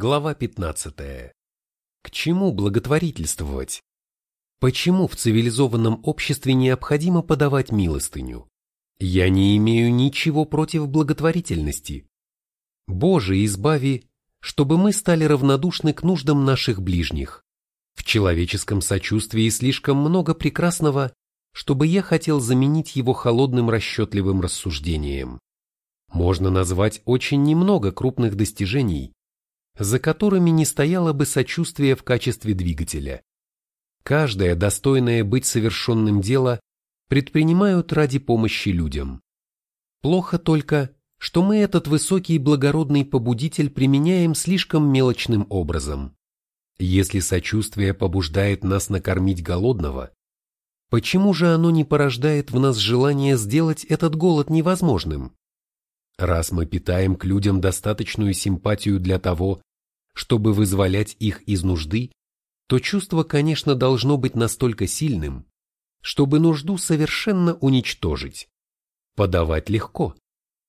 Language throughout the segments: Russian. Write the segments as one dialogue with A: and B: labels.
A: Глава 15. К чему благотворительствовать? Почему в цивилизованном обществе необходимо подавать милостыню? Я не имею ничего против благотворительности. Боже, избави, чтобы мы стали равнодушны к нуждам наших ближних. В человеческом сочувствии слишком много прекрасного, чтобы я хотел заменить его холодным расчетливым рассуждением. Можно назвать очень немного крупных достижений, за которыми не стояло бы сочувствие в качестве двигателя. Каждое достойное быть совершенным дело предпринимают ради помощи людям. Плохо только, что мы этот высокий благородный побудитель применяем слишком мелочным образом. Если сочувствие побуждает нас накормить голодного, почему же оно не порождает в нас желание сделать этот голод невозможным? Раз мы питаем к людям достаточную симпатию для того, чтобы вызволять их из нужды, то чувство, конечно, должно быть настолько сильным, чтобы нужду совершенно уничтожить. Подавать легко.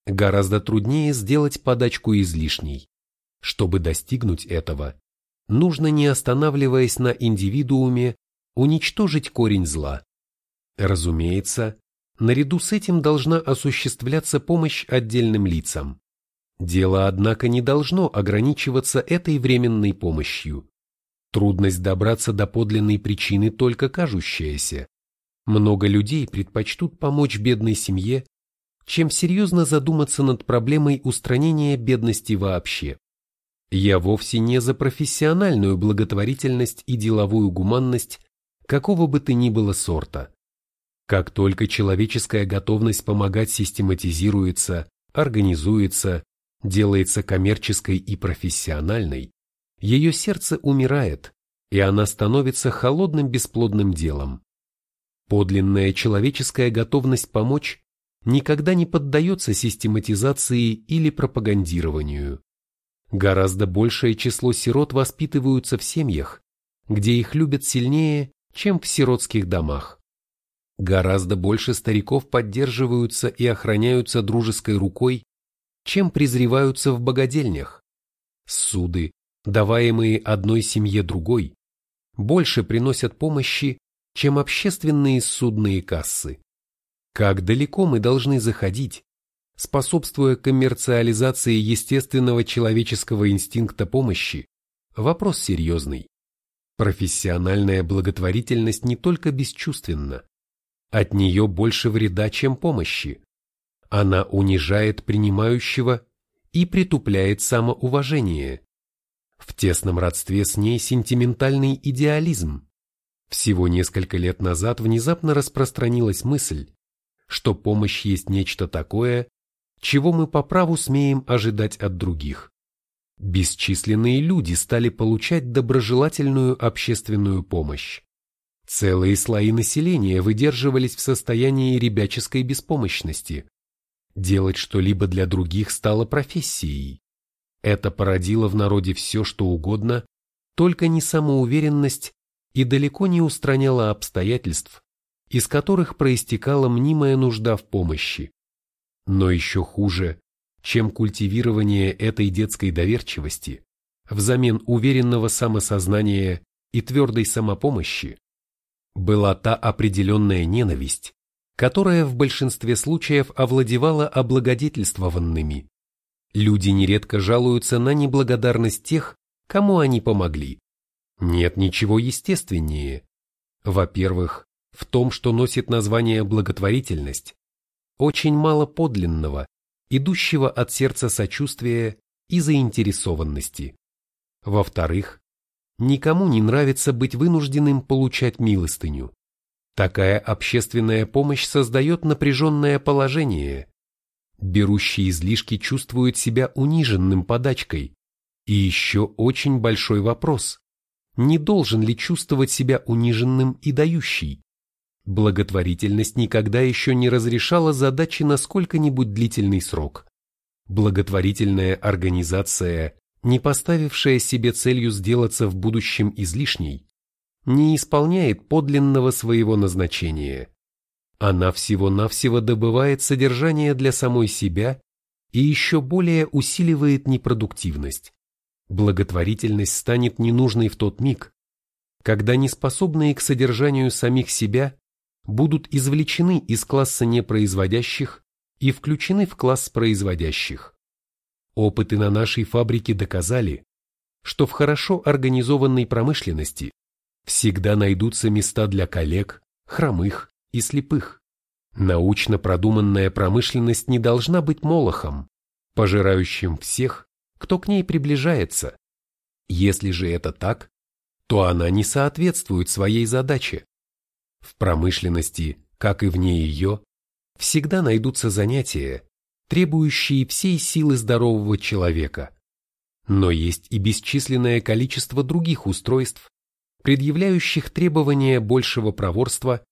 A: Гораздо труднее сделать подачку излишней. Чтобы достигнуть этого, нужно, не останавливаясь на индивидууме, уничтожить корень зла. Разумеется, наряду с этим должна осуществляться помощь отдельным лицам. Дело, однако, не должно ограничиваться этой временной помощью. Трудность добраться до подлинной причины только кажущаяся. Много людей предпочтут помочь бедной семье, чем серьезно задуматься над проблемой устранения бедности вообще. Я вовсе не за профессиональную благотворительность и деловую гуманность какого бы то ни было сорта. Как только человеческая готовность помогать систематизируется, организуется, делается коммерческой и профессиональной, ее сердце умирает, и она становится холодным бесплодным делом. Подлинная человеческая готовность помочь никогда не поддается систематизации или пропагандированию. Гораздо большее число сирот воспитываются в семьях, где их любят сильнее, чем в сиротских домах. Гораздо больше стариков поддерживаются и охраняются дружеской рукой, чем презреваются в богадельнях. Суды, даваемые одной семье другой, больше приносят помощи, чем общественные судные кассы. Как далеко мы должны заходить, способствуя коммерциализации естественного человеческого инстинкта помощи, вопрос серьезный. Профессиональная благотворительность не только бесчувственна, от нее больше вреда, чем помощи. Она унижает принимающего и притупляет самоуважение. В тесном родстве с ней сентиментальный идеализм. Всего несколько лет назад внезапно распространилась мысль, что помощь есть нечто такое, чего мы по праву смеем ожидать от других. Бесчисленные люди стали получать доброжелательную общественную помощь. Целые слои населения выдерживались в состоянии ребяческой беспомощности. Делать что-либо для других стало профессией. Это породило в народе все, что угодно, только не самоуверенность и далеко не устраняло обстоятельств, из которых проистекала мнимая нужда в помощи. Но еще хуже, чем культивирование этой детской доверчивости, взамен уверенного самосознания и твердой самопомощи, была та определенная ненависть, которая в большинстве случаев овладевала облагодетельствованными. Люди нередко жалуются на неблагодарность тех, кому они помогли. Нет ничего естественнее. Во-первых, в том, что носит название благотворительность, очень мало подлинного, идущего от сердца сочувствия и заинтересованности. Во-вторых, никому не нравится быть вынужденным получать милостыню. Такая общественная помощь создает напряженное положение. Берущий излишки чувствует себя униженным подачкой. И еще очень большой вопрос. Не должен ли чувствовать себя униженным и дающий? Благотворительность никогда еще не разрешала задачи на сколько-нибудь длительный срок. Благотворительная организация, не поставившая себе целью сделаться в будущем излишней, не исполняет подлинного своего назначения. Она всего-навсего добывает содержание для самой себя и еще более усиливает непродуктивность. Благотворительность станет ненужной в тот миг, когда неспособные к содержанию самих себя будут извлечены из класса непроизводящих и включены в класс производящих. Опыты на нашей фабрике доказали, что в хорошо организованной промышленности всегда найдутся места для коллег, хромых и слепых. Научно продуманная промышленность не должна быть молохом, пожирающим всех, кто к ней приближается. Если же это так, то она не соответствует своей задаче. В промышленности, как и вне ее, всегда найдутся занятия, требующие всей силы здорового человека. Но есть и бесчисленное количество других устройств, предъявляющих требования большего проворства,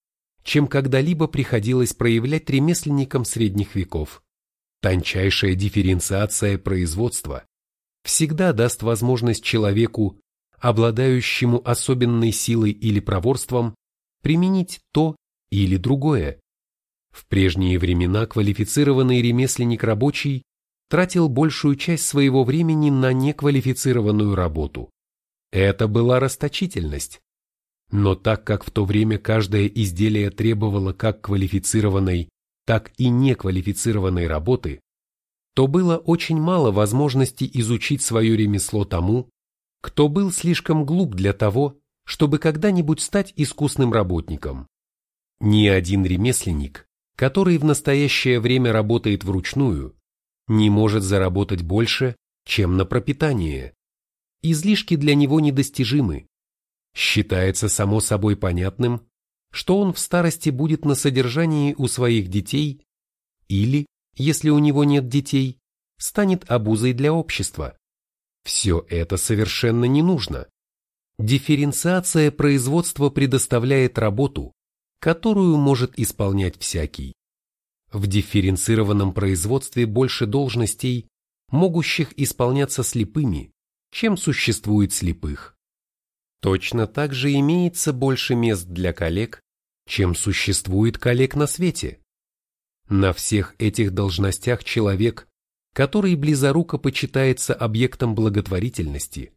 A: чем когда-либо приходилось проявлять ремесленникам средних веков. Тончайшая дифференциация производства всегда даст возможность человеку, обладающему особенной силой или проворством, применить то или другое. В прежние времена квалифицированный ремесленник рабочий тратил большую часть своего времени на неквалифицированную работу. Это была расточительность. Но так как в то время каждое изделие требовало как квалифицированной, так и неквалифицированной работы, то было очень мало возможностей изучить свое ремесло тому, кто был слишком глуп для того, чтобы когда-нибудь стать искусным работником. Ни один ремесленник, который в настоящее время работает вручную, не может заработать больше, чем на пропитание. Излишки для него недостижимы. Считается само собой понятным, что он в старости будет на содержании у своих детей или, если у него нет детей, станет обузой для общества. Все это совершенно не нужно. Дифференциация производства предоставляет работу, которую может исполнять всякий. В дифференцированном производстве больше должностей, могущих исполняться слепыми, чем существует слепых. Точно так же имеется больше мест для коллег, чем существует коллег на свете. На всех этих должностях человек, который близоруко почитается объектом благотворительности,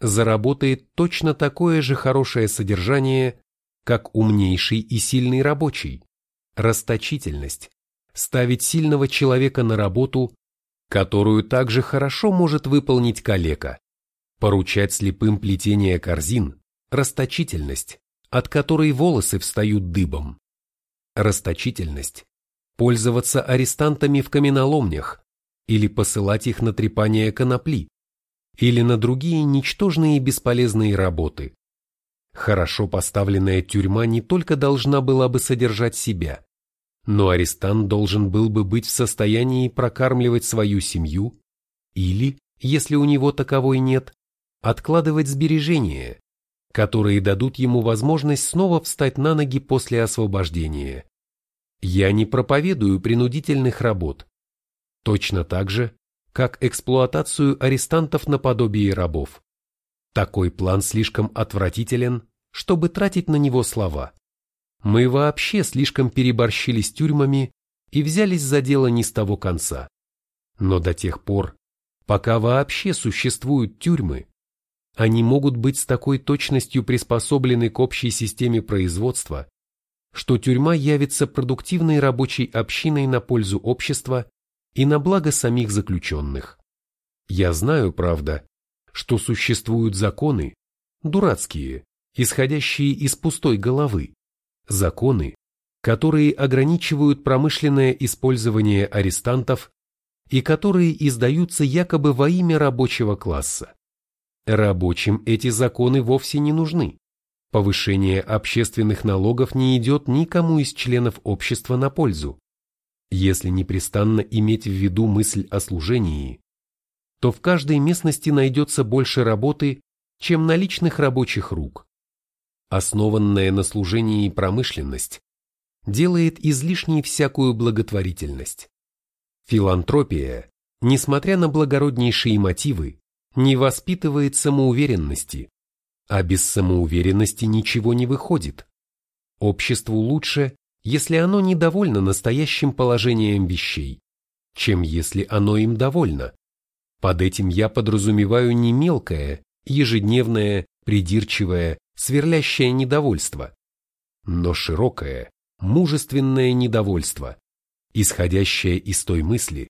A: заработает точно такое же хорошее содержание, как умнейший и сильный рабочий, расточительность, ставить сильного человека на работу, которую также хорошо может выполнить калека, поручать слепым плетение корзин, расточительность, от которой волосы встают дыбом. Расточительность – пользоваться арестантами в каменоломнях или посылать их на трепание конопли, или на другие ничтожные и бесполезные работы. Хорошо поставленная тюрьма не только должна была бы содержать себя, но арестант должен был бы быть в состоянии прокармливать свою семью или, если у него таковой нет, откладывать сбережения, которые дадут ему возможность снова встать на ноги после освобождения. Я не проповедую принудительных работ. Точно так же, как эксплуатацию арестантов наподобие рабов. Такой план слишком отвратителен, чтобы тратить на него слова. Мы вообще слишком переборщили с тюрьмами и взялись за дело не с того конца. Но до тех пор, пока вообще существуют тюрьмы, они могут быть с такой точностью приспособлены к общей системе производства, что тюрьма явится продуктивной рабочей общиной на пользу общества и на благо самих заключенных. Я знаю, правда, что существуют законы, дурацкие, исходящие из пустой головы, законы, которые ограничивают промышленное использование арестантов и которые издаются якобы во имя рабочего класса. Рабочим эти законы вовсе не нужны. Повышение общественных налогов не идет никому из членов общества на пользу. Если непрестанно иметь в виду мысль о служении, то в каждой местности найдется больше работы, чем наличных рабочих рук основанная на служении промышленность, делает излишней всякую благотворительность. Филантропия, несмотря на благороднейшие мотивы, не воспитывает самоуверенности, а без самоуверенности ничего не выходит. Обществу лучше, если оно недовольно настоящим положением вещей, чем если оно им довольно. Под этим я подразумеваю не мелкое, ежедневное, придирчивое, сверлящее недовольство, но широкое, мужественное недовольство, исходящее из той мысли,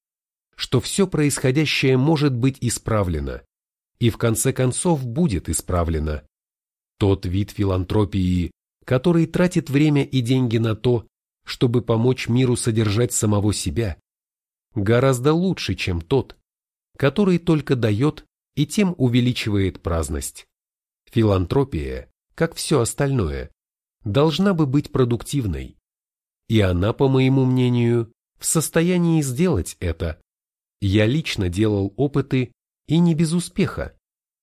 A: что все происходящее может быть исправлено и в конце концов будет исправлено. Тот вид филантропии, который тратит время и деньги на то, чтобы помочь миру содержать самого себя, гораздо лучше, чем тот, который только дает и тем увеличивает праздность. Филантропия, как все остальное, должна бы быть продуктивной. И она, по моему мнению, в состоянии сделать это. Я лично делал опыты, и не без успеха,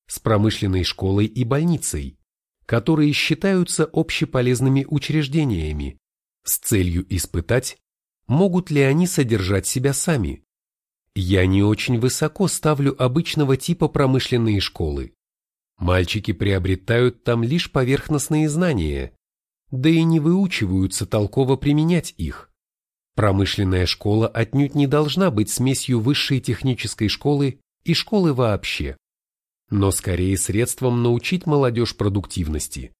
A: с промышленной школой и больницей, которые считаются общеполезными учреждениями, с целью испытать, могут ли они содержать себя сами. Я не очень высоко ставлю обычного типа промышленные школы. Мальчики приобретают там лишь поверхностные знания, да и не выучиваются толково применять их. Промышленная школа отнюдь не должна быть смесью высшей технической школы и школы вообще, но скорее средством научить молодежь продуктивности.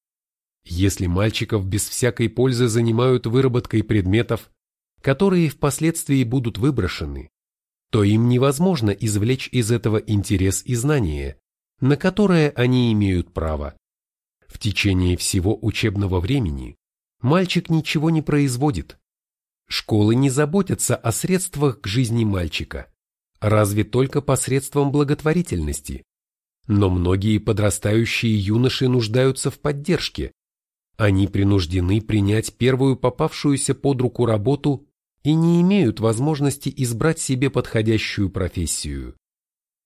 A: Если мальчиков без всякой пользы занимают выработкой предметов, которые впоследствии будут выброшены, то им невозможно извлечь из этого интерес и знания, на которое они имеют право. В течение всего учебного времени мальчик ничего не производит. Школы не заботятся о средствах к жизни мальчика, разве только посредством благотворительности. Но многие подрастающие юноши нуждаются в поддержке. Они принуждены принять первую попавшуюся под руку работу и не имеют возможности избрать себе подходящую профессию.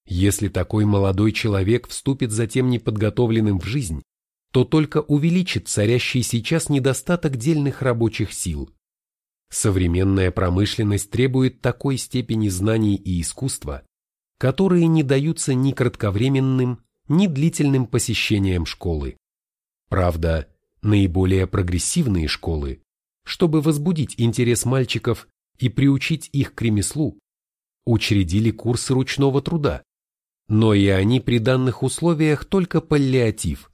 A: Если такой молодой человек вступит затем неподготовленным в жизнь, то только увеличит царящий сейчас недостаток дельных рабочих сил. Современная промышленность требует такой степени знаний и искусства, которые не даются ни кратковременным, ни длительным посещением школы. Правда, наиболее прогрессивные школы, чтобы возбудить интерес мальчиков и приучить их к ремеслу, учредили курсы ручного труда, но и они при данных условиях только паллиатив,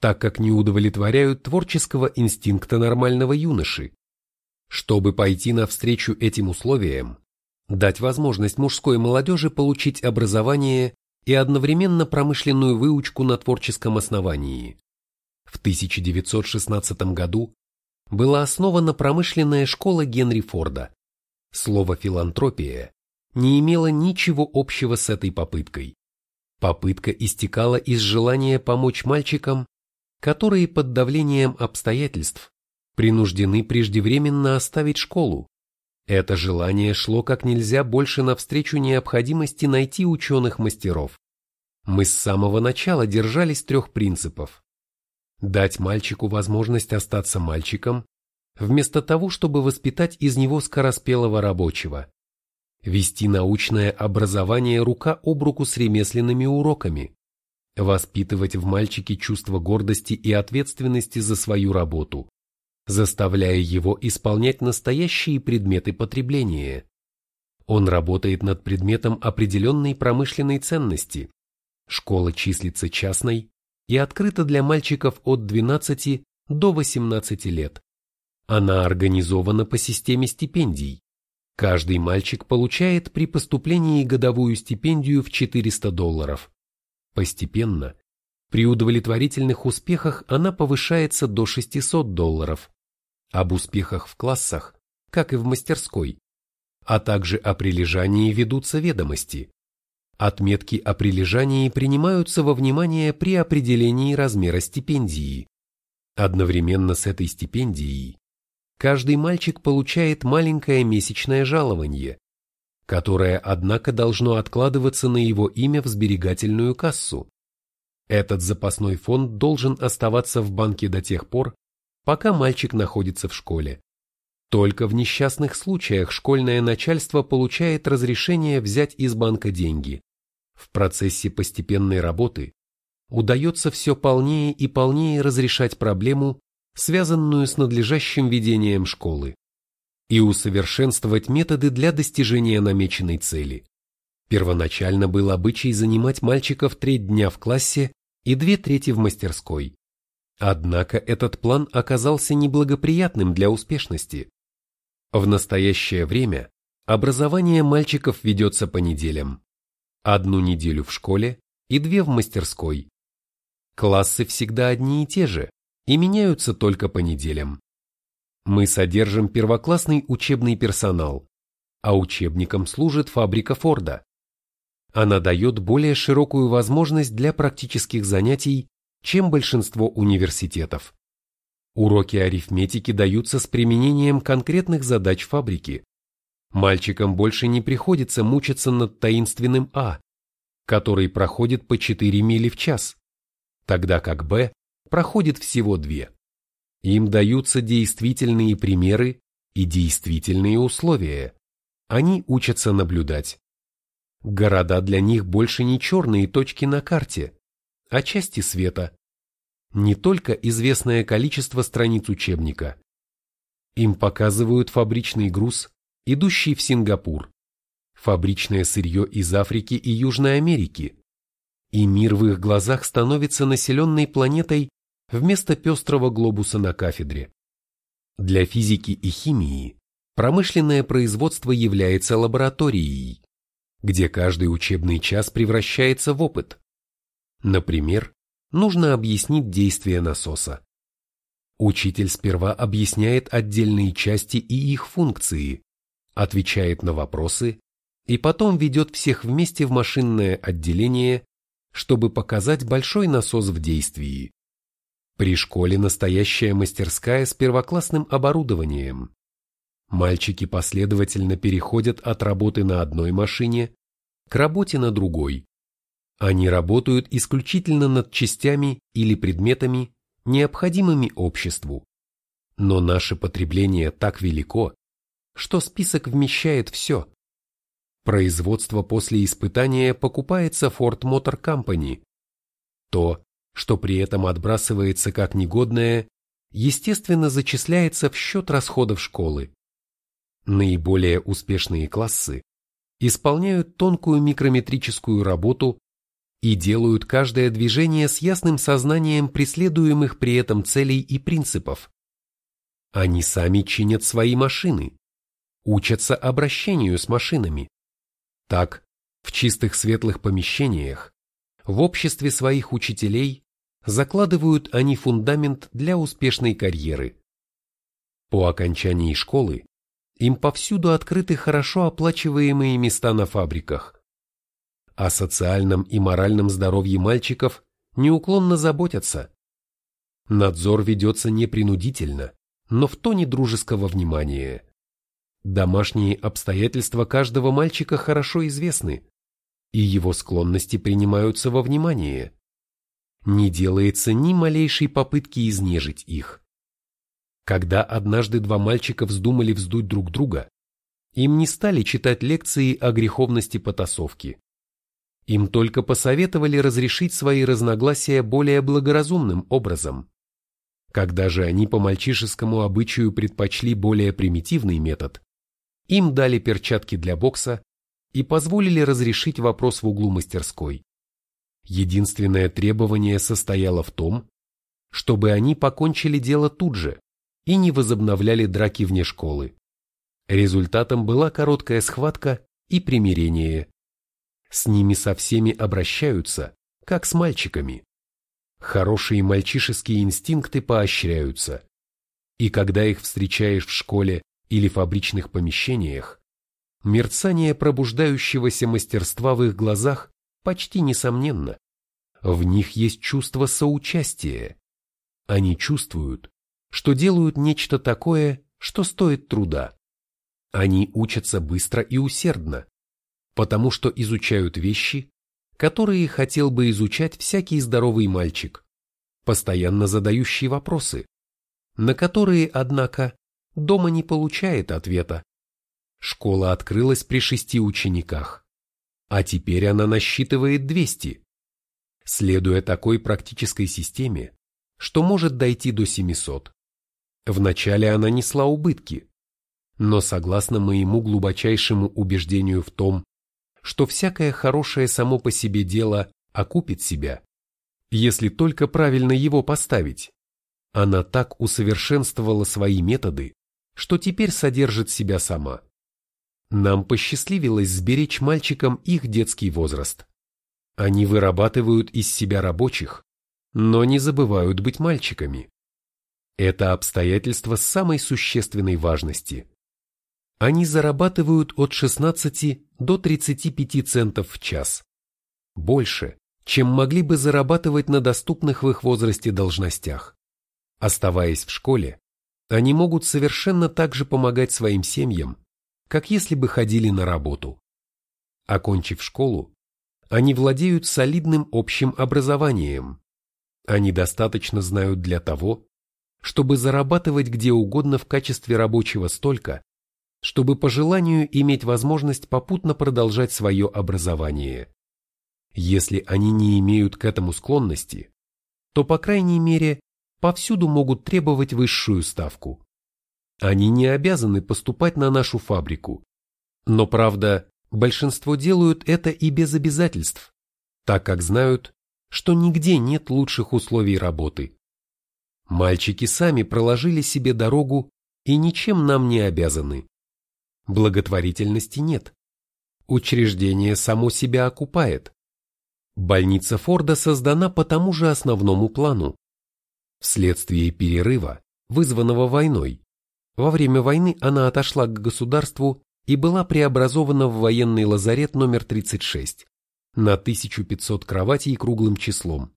A: так как не удовлетворяют творческого инстинкта нормального юноши. Чтобы пойти навстречу этим условиям, дать возможность мужской молодежи получить образование и одновременно промышленную выучку на творческом основании. В 1916 году была основана промышленная школа Генри Форда. Слово «филантропия» не имело ничего общего с этой попыткой. Попытка истекала из желания помочь мальчикам которые под давлением обстоятельств принуждены преждевременно оставить школу. Это желание шло как нельзя больше навстречу необходимости найти ученых-мастеров. Мы с самого начала держались трех принципов. Дать мальчику возможность остаться мальчиком, вместо того, чтобы воспитать из него скороспелого рабочего. Вести научное образование рука об руку с ремесленными уроками воспитывать в мальчике чувство гордости и ответственности за свою работу, заставляя его исполнять настоящие предметы потребления. Он работает над предметом определенной промышленной ценности. Школа числится частной и открыта для мальчиков от 12 до 18 лет. Она организована по системе стипендий. Каждый мальчик получает при поступлении годовую стипендию в 400 долларов. Постепенно, при удовлетворительных успехах она повышается до 600 долларов. Об успехах в классах, как и в мастерской, а также о прилежании ведутся ведомости. Отметки о прилежании принимаются во внимание при определении размера стипендии. Одновременно с этой стипендией каждый мальчик получает маленькое месячное жалование, которое, однако, должно откладываться на его имя в сберегательную кассу. Этот запасной фонд должен оставаться в банке до тех пор, пока мальчик находится в школе. Только в несчастных случаях школьное начальство получает разрешение взять из банка деньги. В процессе постепенной работы удается все полнее и полнее разрешать проблему, связанную с надлежащим ведением школы и усовершенствовать методы для достижения намеченной цели. Первоначально был обычай занимать мальчиков треть дня в классе и две трети в мастерской. Однако этот план оказался неблагоприятным для успешности. В настоящее время образование мальчиков ведется по неделям. Одну неделю в школе и две в мастерской. Классы всегда одни и те же и меняются только по неделям. Мы содержим первоклассный учебный персонал, а учебником служит фабрика Форда. Она дает более широкую возможность для практических занятий, чем большинство университетов. Уроки арифметики даются с применением конкретных задач фабрики. Мальчикам больше не приходится мучиться над таинственным А, который проходит по 4 мили в час, тогда как Б проходит всего 2. Им даются действительные примеры и действительные условия. Они учатся наблюдать. Города для них больше не черные точки на карте, а части света не только известное количество страниц учебника. Им показывают фабричный груз, идущий в Сингапур, фабричное сырье из Африки и Южной Америки, и мир в их глазах становится населенной планетой вместо пестрого глобуса на кафедре. Для физики и химии промышленное производство является лабораторией, где каждый учебный час превращается в опыт. Например, нужно объяснить действие насоса. Учитель сперва объясняет отдельные части и их функции, отвечает на вопросы и потом ведет всех вместе в машинное отделение, чтобы показать большой насос в действии. При школе настоящая мастерская с первоклассным оборудованием. Мальчики последовательно переходят от работы на одной машине к работе на другой. Они работают исключительно над частями или предметами, необходимыми обществу. Но наше потребление так велико, что список вмещает все. Производство после испытания покупается Ford Motor Company. То, что при этом отбрасывается как негодное, естественно зачисляется в счет расходов школы. Наиболее успешные классы исполняют тонкую микрометрическую работу и делают каждое движение с ясным сознанием преследуемых при этом целей и принципов. Они сами чинят свои машины, учатся обращению с машинами. Так, в чистых светлых помещениях, в обществе своих учителей, закладывают они фундамент для успешной карьеры. По окончании школы им повсюду открыты хорошо оплачиваемые места на фабриках, о социальном и моральном здоровье мальчиков неуклонно заботятся. Надзор ведется непринудительно, но в тоне дружеского внимания. Домашние обстоятельства каждого мальчика хорошо известны, и его склонности принимаются во внимание. Не делается ни малейшей попытки изнежить их. Когда однажды два мальчика вздумали вздуть друг друга, им не стали читать лекции о греховности потасовки. Им только посоветовали разрешить свои разногласия более благоразумным образом. Когда же они по мальчишескому обычаю предпочли более примитивный метод, им дали перчатки для бокса и позволили разрешить вопрос в углу мастерской. Единственное требование состояло в том, чтобы они покончили дело тут же и не возобновляли драки вне школы. Результатом была короткая схватка и примирение. С ними со всеми обращаются, как с мальчиками. Хорошие мальчишеские инстинкты поощряются. И когда их встречаешь в школе или фабричных помещениях, мерцание пробуждающегося мастерства в их глазах почти несомненно. В них есть чувство соучастия. Они чувствуют, что делают нечто такое, что стоит труда. Они учатся быстро и усердно, потому что изучают вещи, которые хотел бы изучать всякий здоровый мальчик, постоянно задающий вопросы, на которые, однако, дома не получает ответа. Школа открылась при шести учениках, а теперь она насчитывает 200. Следуя такой практической системе, что может дойти до 700. Вначале она несла убытки, но согласно моему глубочайшему убеждению в том, что всякое хорошее само по себе дело окупит себя, если только правильно его поставить. Она так усовершенствовала свои методы, что теперь содержит себя сама. Нам посчастливилось сберечь мальчикам их детский возраст. Они вырабатывают из себя рабочих, но не забывают быть мальчиками. Это обстоятельство самой существенной важности. Они зарабатывают от 16 до 35 центов в час. Больше, чем могли бы зарабатывать на доступных в их возрасте должностях. Оставаясь в школе, они могут совершенно так же помогать своим семьям, как если бы ходили на работу. Окончив школу, они владеют солидным общим образованием. Они достаточно знают для того, чтобы зарабатывать где угодно в качестве рабочего столько, чтобы по желанию иметь возможность попутно продолжать свое образование. Если они не имеют к этому склонности, то, по крайней мере, повсюду могут требовать высшую ставку. Они не обязаны поступать на нашу фабрику. Но, правда, большинство делают это и без обязательств, так как знают, что нигде нет лучших условий работы. Мальчики сами проложили себе дорогу и ничем нам не обязаны. Благотворительности нет. Учреждение само себя окупает. Больница Форда создана по тому же основному плану. Вследствие перерыва, вызванного войной, во время войны она отошла к государству и была преобразована в военный лазарет номер 36 на 1500 кроватей круглым числом.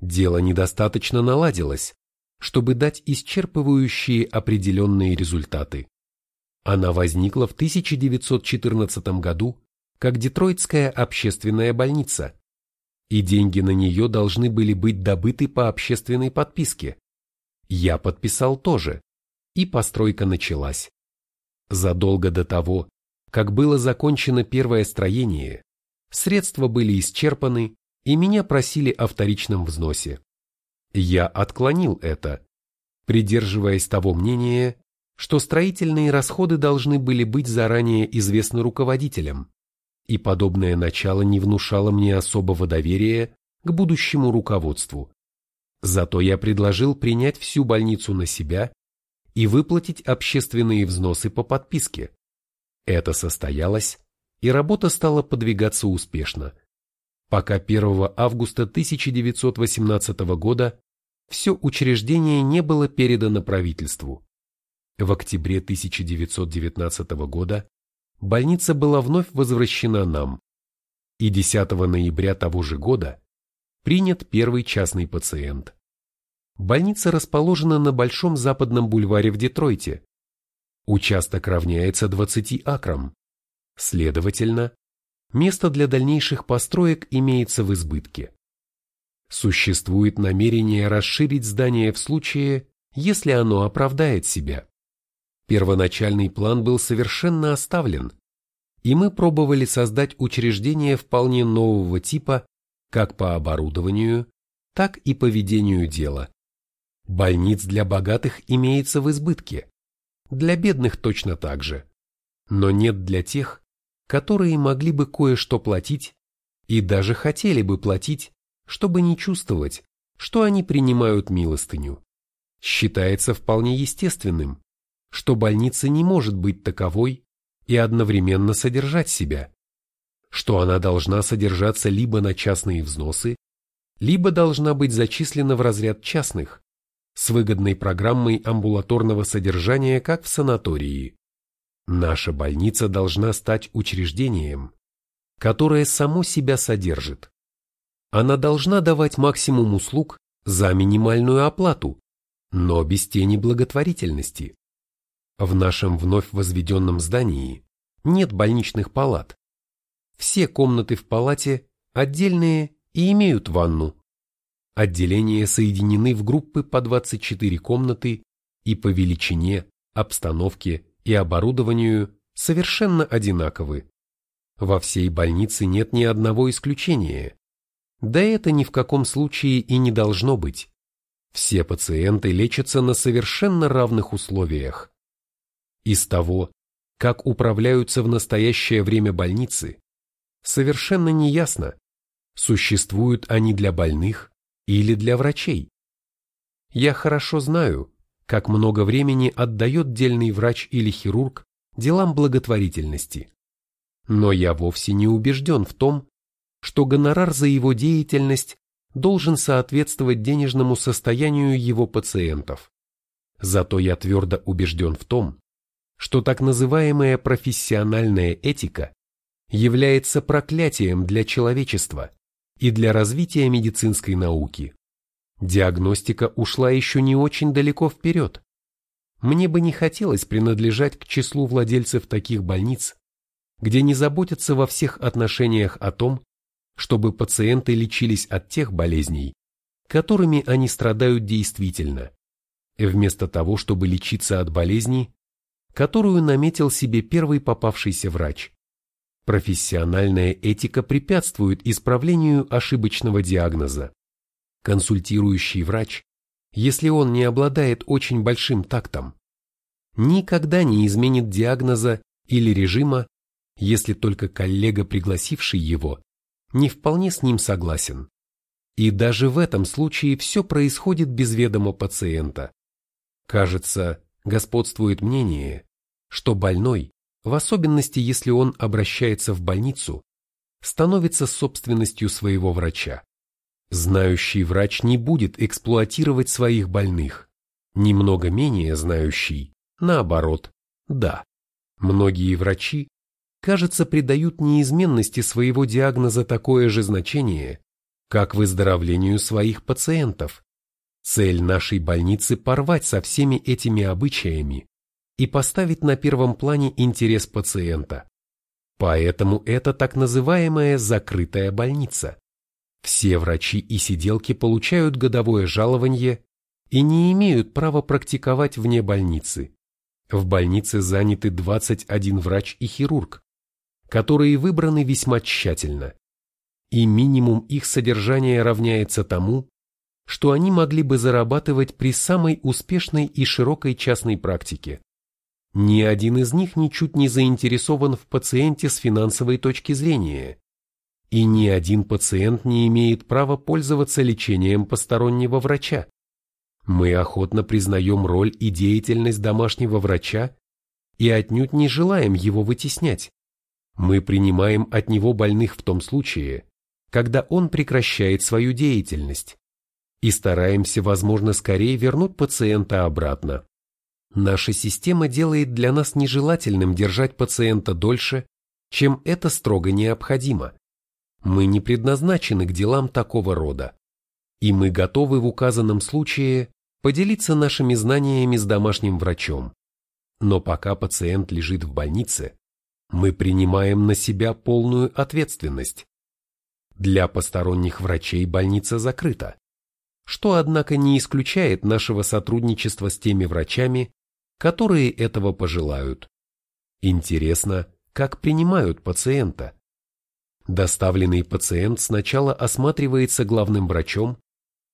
A: Дело недостаточно наладилось, чтобы дать исчерпывающие определенные результаты. Она возникла в 1914 году как Детройтская общественная больница, и деньги на нее должны были быть добыты по общественной подписке. Я подписал тоже, и постройка началась. Задолго до того, как было закончено первое строение, средства были исчерпаны, и меня просили о вторичном взносе. Я отклонил это, придерживаясь того мнения, что строительные расходы должны были быть заранее известны руководителям, и подобное начало не внушало мне особого доверия к будущему руководству. Зато я предложил принять всю больницу на себя и выплатить общественные взносы по подписке. Это состоялось, и работа стала подвигаться успешно. Пока 1 августа 1918 года все учреждение не было передано правительству. В октябре 1919 года больница была вновь возвращена нам, и 10 ноября того же года принят первый частный пациент. Больница расположена на Большом Западном бульваре в Детройте. Участок равняется 20 акрам. Следовательно, место для дальнейших построек имеется в избытке. Существует намерение расширить здание в случае, если оно оправдает себя. Первоначальный план был совершенно оставлен, и мы пробовали создать учреждение вполне нового типа как по оборудованию, так и по ведению дела. Больниц для богатых имеется в избытке, для бедных точно так же, но нет для тех, которые могли бы кое-что платить и даже хотели бы платить, чтобы не чувствовать, что они принимают милостыню. Считается вполне естественным, что больница не может быть таковой и одновременно содержать себя, что она должна содержаться либо на частные взносы, либо должна быть зачислена в разряд частных, с выгодной программой амбулаторного содержания, как в санатории. Наша больница должна стать учреждением, которое само себя содержит. Она должна давать максимум услуг за минимальную оплату, но без тени благотворительности. В нашем вновь возведенном здании нет больничных палат. Все комнаты в палате отдельные и имеют ванну. Отделения соединены в группы по 24 комнаты и по величине, обстановке и оборудованию совершенно одинаковы. Во всей больнице нет ни одного исключения. Да это ни в каком случае и не должно быть. Все пациенты лечатся на совершенно равных условиях. Из того, как управляются в настоящее время больницы, совершенно неясно, существуют они для больных или для врачей. Я хорошо знаю, как много времени отдает дельный врач или хирург делам благотворительности. Но я вовсе не убежден в том, что гонорар за его деятельность должен соответствовать денежному состоянию его пациентов. Зато я твердо убежден в том, что так называемая профессиональная этика является проклятием для человечества и для развития медицинской науки. Диагностика ушла еще не очень далеко вперед. Мне бы не хотелось принадлежать к числу владельцев таких больниц, где не заботятся во всех отношениях о том, чтобы пациенты лечились от тех болезней, которыми они страдают действительно, вместо того, чтобы лечиться от болезни, которую наметил себе первый попавшийся врач. Профессиональная этика препятствует исправлению ошибочного диагноза. Консультирующий врач, если он не обладает очень большим тактом, никогда не изменит диагноза или режима, если только коллега, пригласивший его, не вполне с ним согласен. И даже в этом случае все происходит без ведома пациента. Кажется, господствует мнение, что больной, в особенности если он обращается в больницу, становится собственностью своего врача. Знающий врач не будет эксплуатировать своих больных. Немного менее знающий, наоборот, да. Многие врачи кажется, придают неизменности своего диагноза такое же значение, как выздоровлению своих пациентов. Цель нашей больницы – порвать со всеми этими обычаями и поставить на первом плане интерес пациента. Поэтому это так называемая закрытая больница. Все врачи и сиделки получают годовое жалование и не имеют права практиковать вне больницы. В больнице заняты 21 врач и хирург, которые выбраны весьма тщательно, и минимум их содержания равняется тому, что они могли бы зарабатывать при самой успешной и широкой частной практике. Ни один из них ничуть не заинтересован в пациенте с финансовой точки зрения, и ни один пациент не имеет права пользоваться лечением постороннего врача. Мы охотно признаем роль и деятельность домашнего врача и отнюдь не желаем его вытеснять. Мы принимаем от него больных в том случае, когда он прекращает свою деятельность, и стараемся, возможно, скорее вернуть пациента обратно. Наша система делает для нас нежелательным держать пациента дольше, чем это строго необходимо. Мы не предназначены к делам такого рода, и мы готовы в указанном случае поделиться нашими знаниями с домашним врачом. Но пока пациент лежит в больнице, мы принимаем на себя полную ответственность. Для посторонних врачей больница закрыта, что, однако, не исключает нашего сотрудничества с теми врачами, которые этого пожелают. Интересно, как принимают пациента. Доставленный пациент сначала осматривается главным врачом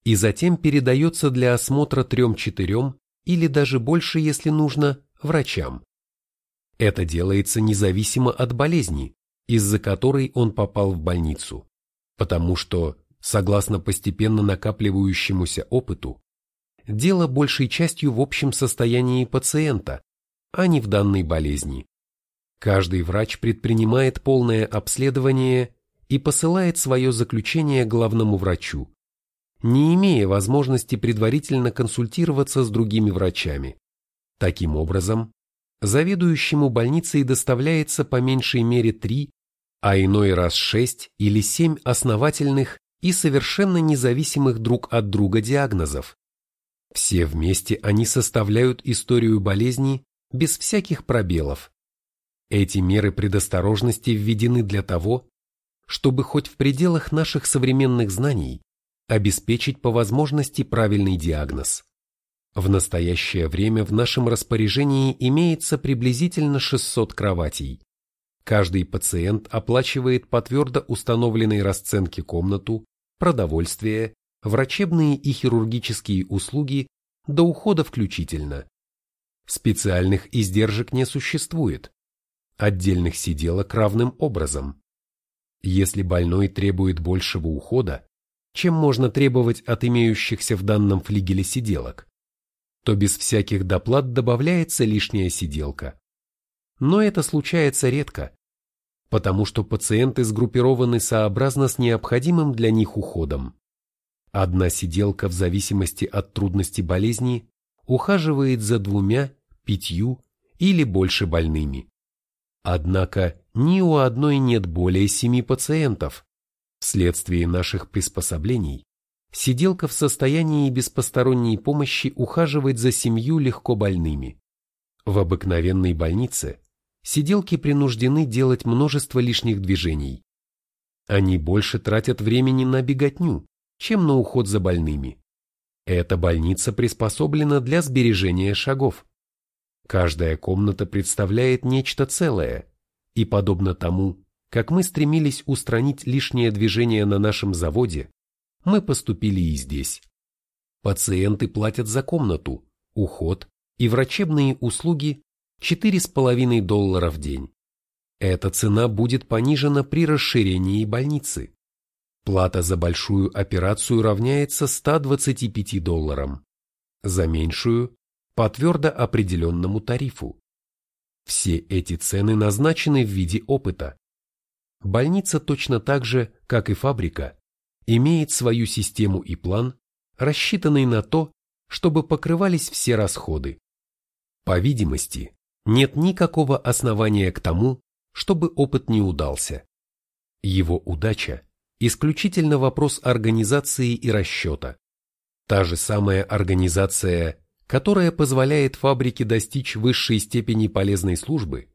A: и затем передается для осмотра трем-четырем или даже больше, если нужно, врачам. Это делается независимо от болезни, из-за которой он попал в больницу, потому что, согласно постепенно накапливающемуся опыту, дело большей частью в общем состоянии пациента, а не в данной болезни. Каждый врач предпринимает полное обследование и посылает свое заключение главному врачу, не имея возможности предварительно консультироваться с другими врачами. Таким образом, заведующему больницей доставляется по меньшей мере три, а иной раз шесть или семь основательных и совершенно независимых друг от друга диагнозов. Все вместе они составляют историю болезни без всяких пробелов. Эти меры предосторожности введены для того, чтобы хоть в пределах наших современных знаний обеспечить по возможности правильный диагноз. В настоящее время в нашем распоряжении имеется приблизительно 600 кроватей. Каждый пациент оплачивает по твердо установленной расценке комнату, продовольствие, врачебные и хирургические услуги до ухода включительно. Специальных издержек не существует. Отдельных сиделок равным образом. Если больной требует большего ухода, чем можно требовать от имеющихся в данном флигеле сиделок, то без всяких доплат добавляется лишняя сиделка. Но это случается редко, потому что пациенты сгруппированы сообразно с необходимым для них уходом. Одна сиделка в зависимости от трудности болезни ухаживает за двумя, пятью или больше больными. Однако ни у одной нет более семи пациентов. Вследствие наших приспособлений сиделка в состоянии без посторонней помощи ухаживать за семью легко больными. В обыкновенной больнице сиделки принуждены делать множество лишних движений. Они больше тратят времени на беготню, чем на уход за больными. Эта больница приспособлена для сбережения шагов. Каждая комната представляет нечто целое, и подобно тому, как мы стремились устранить лишнее движение на нашем заводе, мы поступили и здесь. Пациенты платят за комнату, уход и врачебные услуги 4,5 доллара в день. Эта цена будет понижена при расширении больницы. Плата за большую операцию равняется 125 долларам. За меньшую по твердо определенному тарифу. Все эти цены назначены в виде опыта. Больница точно так же, как и фабрика, имеет свою систему и план, рассчитанный на то, чтобы покрывались все расходы. По видимости, нет никакого основания к тому, чтобы опыт не удался. Его удача – исключительно вопрос организации и расчета. Та же самая организация, которая позволяет фабрике достичь высшей степени полезной службы,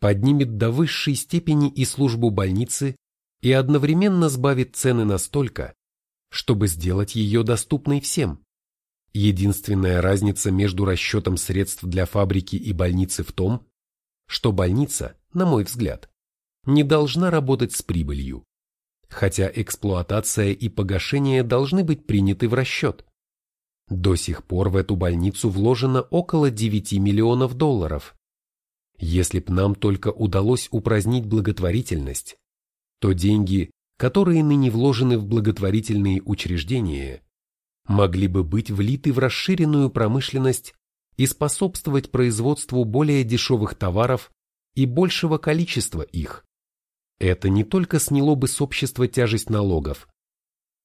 A: поднимет до высшей степени и службу больницы и одновременно сбавит цены настолько, чтобы сделать ее доступной всем. Единственная разница между расчетом средств для фабрики и больницы в том, что больница, на мой взгляд, не должна работать с прибылью, хотя эксплуатация и погашение должны быть приняты в расчет. До сих пор в эту больницу вложено около 9 миллионов долларов. Если б нам только удалось упразднить благотворительность, то деньги, которые ныне вложены в благотворительные учреждения, могли бы быть влиты в расширенную промышленность и способствовать производству более дешевых товаров и большего количества их. Это не только сняло бы с общества тяжесть налогов,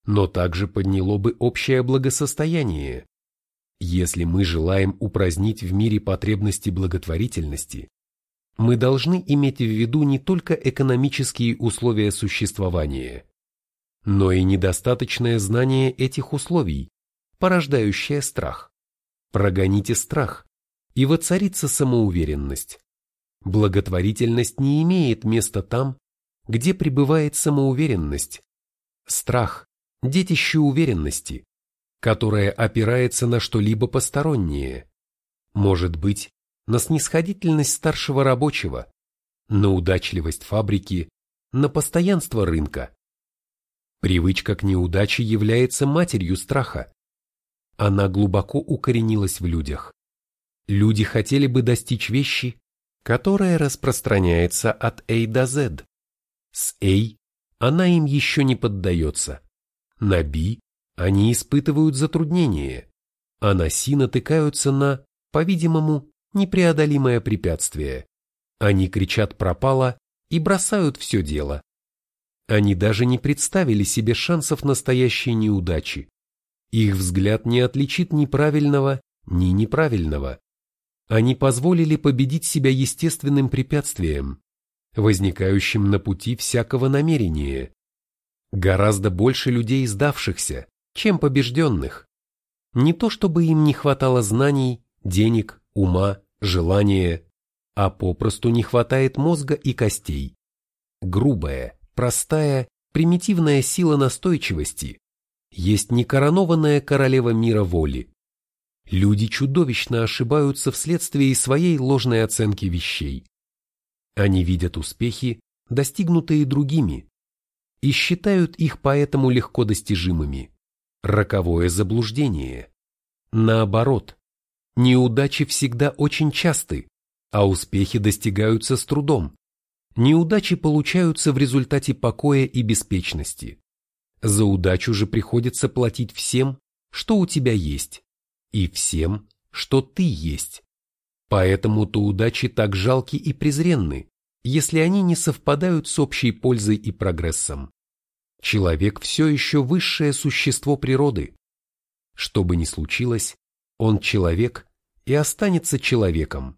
A: но также подняло бы общее благосостояние. Если мы желаем упразднить в мире потребности благотворительности, мы должны иметь в виду не только экономические условия существования, но и недостаточное знание этих условий, порождающее страх. Прогоните страх, и воцарится самоуверенность. Благотворительность не имеет места там, где пребывает самоуверенность. Страх детище уверенности, которое опирается на что-либо постороннее. Может быть, на снисходительность старшего рабочего, на удачливость фабрики, на постоянство рынка. Привычка к неудаче является матерью страха. Она глубоко укоренилась в людях. Люди хотели бы достичь вещи, которая распространяется от A до Z. С A она им еще не поддается. На Би они испытывают затруднения, а на Си натыкаются на, по-видимому, непреодолимое препятствие. Они кричат «пропало» и бросают все дело. Они даже не представили себе шансов настоящей неудачи. Их взгляд не отличит ни правильного, ни неправильного. Они позволили победить себя естественным препятствием, возникающим на пути всякого намерения. Гораздо больше людей сдавшихся, чем побежденных. Не то чтобы им не хватало знаний, денег, ума, желания, а попросту не хватает мозга и костей. Грубая, простая, примитивная сила настойчивости есть некоронованная королева мира воли. Люди чудовищно ошибаются вследствие своей ложной оценки вещей. Они видят успехи, достигнутые другими, и считают их поэтому легко достижимыми. Роковое заблуждение. Наоборот, неудачи всегда очень часты, а успехи достигаются с трудом. Неудачи получаются в результате покоя и беспечности. За удачу же приходится платить всем, что у тебя есть, и всем, что ты есть. Поэтому-то удачи так жалки и презренны, если они не совпадают с общей пользой и прогрессом. Человек все еще высшее существо природы. Что бы ни случилось, он человек и останется человеком.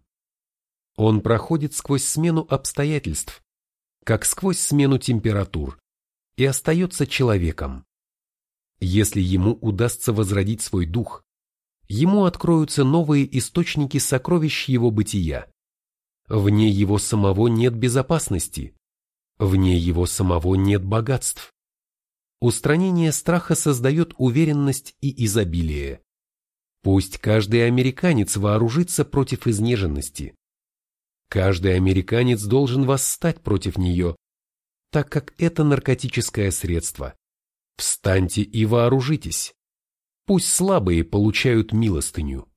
A: Он проходит сквозь смену обстоятельств, как сквозь смену температур, и остается человеком. Если ему удастся возродить свой дух, ему откроются новые источники сокровищ его бытия. Вне его самого нет безопасности, вне его самого нет богатств. Устранение страха создает уверенность и изобилие. Пусть каждый американец вооружится против изнеженности. Каждый американец должен восстать против нее, так как это наркотическое средство. Встаньте и вооружитесь. Пусть слабые получают милостыню.